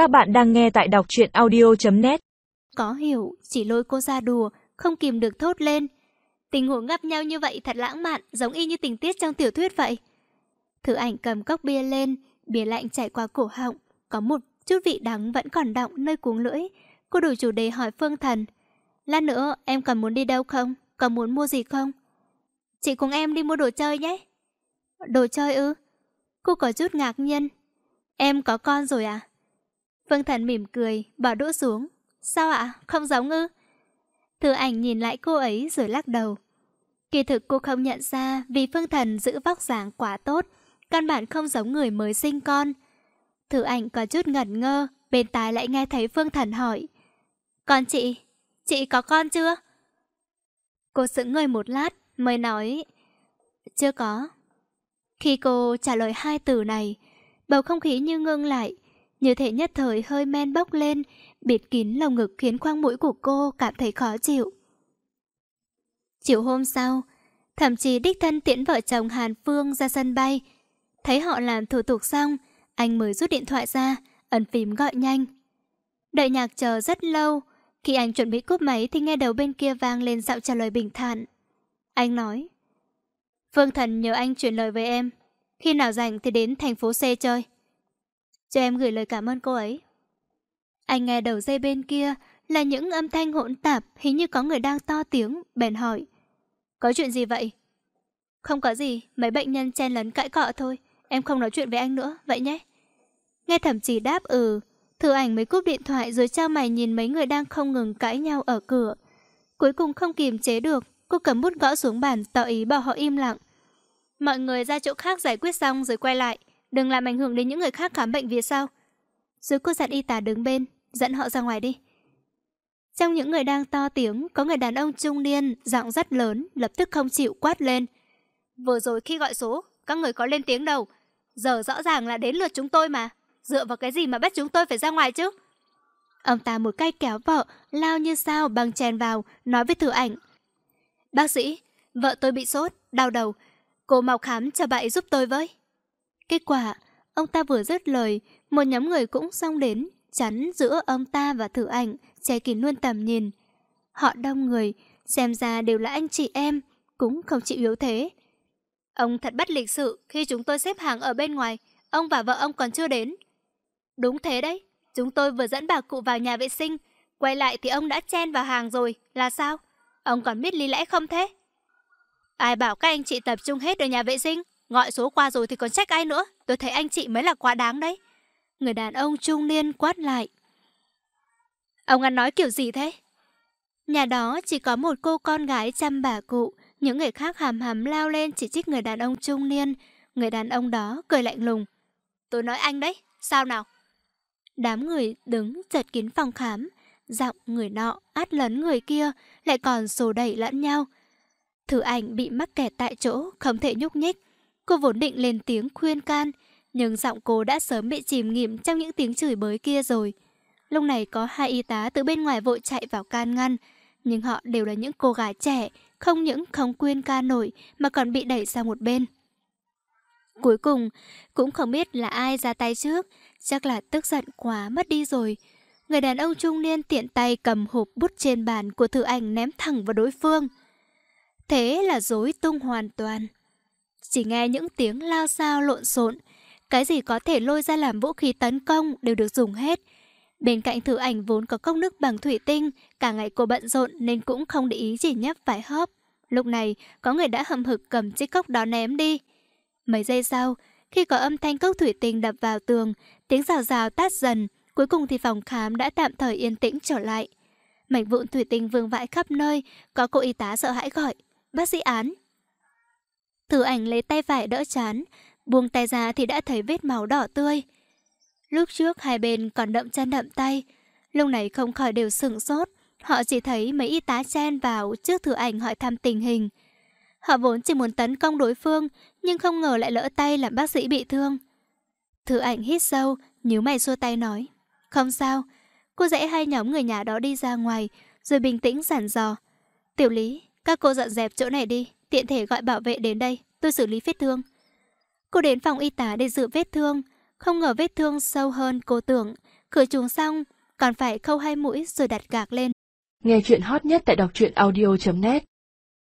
Các bạn đang nghe tại đọc truyện audio.net Có hiểu, chỉ lôi cô ra đùa, không kìm được thốt lên. Tình huống gặp nhau như vậy thật lãng mạn, giống y như tình tiết trong tiểu thuyết vậy. Thử ảnh cầm cốc bia lên, bia lạnh chảy qua cổ họng, có một chút vị đắng vẫn còn đọng nơi cuống lưỡi. Cô đổi chủ đề hỏi Phương Thần. Lát nữa em còn muốn đi đâu không? Còn muốn mua gì không? Chị cùng em đi mua đồ chơi nhé. Đồ chơi ư? Cô có chút ngạc nhiên. Em có con rồi à? Phương Thần mỉm cười, bỏ đũa xuống. Sao ạ? Không giống ư? Thư ảnh nhìn lại cô ấy rồi lắc đầu. Kỳ thực cô không nhận ra vì Phương Thần giữ vóc dáng quá tốt, căn bản không giống người mới sinh con. Thư ảnh có chút ngẩn ngơ, bên tai lại nghe thấy Phương Thần hỏi. Con chị, chị có con chưa? Cô sững người một lát mới nói Chưa có. Khi cô trả lời hai từ này, bầu không khí như ngưng lại, như thể nhất thời hơi men bốc lên, bịt kín lồng ngực khiến khoang mũi của cô cảm thấy khó chịu. Chiều hôm sau, thậm chí đích thân tiễn vợ chồng Hàn Phương ra sân bay. Thấy họ làm thủ tục xong, anh mới rút điện thoại ra, ấn phím gọi nhanh. Đợi nhạc chờ rất lâu, khi anh chuẩn bị cúp máy thì nghe đầu bên kia vang lên giọng trả lời bình thản. Anh nói, Phương Thần nhờ anh chuyển lời với em, khi nào rảnh thì đến thành phố C chơi. Cho em gửi lời cảm ơn cô ấy. Anh nghe đầu dây bên kia là những âm thanh hỗn tạp, hình như có người đang to tiếng, bèn hỏi. Có chuyện gì vậy? Không có gì, mấy bệnh nhân chen lấn cãi cọ thôi. Em không nói chuyện với anh nữa, vậy nhé. Nghe thẩm chỉ đáp ừ, thử ảnh mới cúp điện thoại rồi trao mày nhìn mấy người đang không ngừng cãi nhau ở cửa. Cuối cùng không kìm chế được, cô cầm bút gõ xuống bàn tỏ ý bảo họ im lặng. Mọi người ra chỗ khác giải quyết xong rồi quay lại. Đừng làm ảnh hưởng đến những người khác khám bệnh phía sao. Rồi cô dặn y tá đứng bên, dẫn họ ra ngoài đi. Trong những người đang to tiếng, có người đàn ông trung niên, giọng rất lớn, lập tức không chịu quát lên. Vừa rồi khi gọi số, các người có lên tiếng đâu. Giờ rõ ràng là đến lượt chúng tôi mà. Dựa vào cái gì mà bắt chúng tôi phải ra ngoài chứ? Ông ta một tay kéo vợ, lao như sao bằng chèn vào, nói với thử ảnh. Bác sĩ, vợ tôi bị sốt, đau đầu. Cô mau khám cho bạn giúp tôi với. Kết quả, ông ta vừa dứt lời, một nhóm người cũng xông đến, chắn giữa ông ta và thử ảnh, che kín luôn tầm nhìn. Họ đông người, xem ra đều là anh chị em, cũng không chịu yếu thế. Ông thật bất lịch sự khi chúng tôi xếp hàng ở bên ngoài, ông và vợ ông còn chưa đến. Đúng thế đấy, chúng tôi vừa dẫn bà cụ vào nhà vệ sinh, quay lại thì ông đã chen vào hàng rồi, là sao? Ông còn biết lý lẽ không thế? Ai bảo các anh chị tập trung hết ở nhà vệ sinh? Gọi số qua rồi thì còn trách ai nữa? Tôi thấy anh chị mới là quá đáng đấy. Người đàn ông trung niên quát lại. Ông ăn nói kiểu gì thế? Nhà đó chỉ có một cô con gái chăm bà cụ. Những người khác hàm hàm lao lên chỉ trích người đàn ông trung niên. Người đàn ông đó cười lạnh lùng. Tôi nói anh đấy, sao nào? Đám người đứng chật kín phòng khám. Giọng người nọ át lấn người kia Lại còn sổ đẩy lẫn nhau. Thử ảnh bị mắc kẹt tại chỗ Không thể nhúc nhích. Cô vốn định lên tiếng khuyên can, nhưng giọng cô đã sớm bị chìm nghỉm trong những tiếng chửi bới kia rồi. Lúc này có hai y tá từ bên ngoài vội chạy vào can ngăn, nhưng họ đều là những cô gái trẻ, không những không khuyên can nổi mà còn bị đẩy sang một bên. Cuối cùng, cũng không biết là ai ra tay trước, chắc là tức giận quá mất đi rồi. Người đàn ông trung niên tiện tay cầm hộp bút trên bàn của thử ảnh ném thẳng vào đối phương. Thế là dối tung hoàn toàn. Chỉ nghe những tiếng lao sao lộn xộn, cái gì có thể lôi ra làm vũ khí tấn công đều được dùng hết. Bên cạnh thử ảnh vốn có cốc nước bằng thủy tinh, cả ngày cô bận rộn nên cũng không để ý chỉ nhấp vài hớp. Lúc này, có người đã hầm hực cầm chiếc cốc đó ném đi. Mấy giây sau, khi có âm thanh cốc thủy tinh đập vào tường, tiếng rào rào tát dần, cuối cùng thì phòng khám đã tạm thời yên tĩnh trở lại. Mảnh vụn thủy tinh vương vãi khắp nơi, có cô y tá sợ hãi gọi, bác sĩ án. Thử ảnh lấy tay phải đỡ chán, buông tay ra thì đã thấy vết máu đỏ tươi. Lúc trước hai bên còn đậm chân đậm tay, lúc này không khỏi đều sửng sốt. Họ chỉ thấy mấy y tá chen vào trước thử ảnh hỏi thăm tình hình. Họ vốn chỉ muốn tấn công đối phương, nhưng không ngờ lại lỡ tay làm bác sĩ bị thương. Thử ảnh hít sâu, nhíu mày xua tay nói. Không sao, cô dễ hai nhóm người nhà đó đi ra ngoài, rồi bình tĩnh giản dò. Tiểu lý, các cô dọn dẹp chỗ này đi, tiện thể gọi bảo vệ đến đây, tôi xử lý vết thương. Cô đến phòng y tá để dự vết thương, không ngờ vết thương sâu hơn cô tưởng. Khử trùng xong, còn phải khâu hai mũi rồi đặt gạc lên. Nghe chuyện hot nhất tại đọc truyện audio.net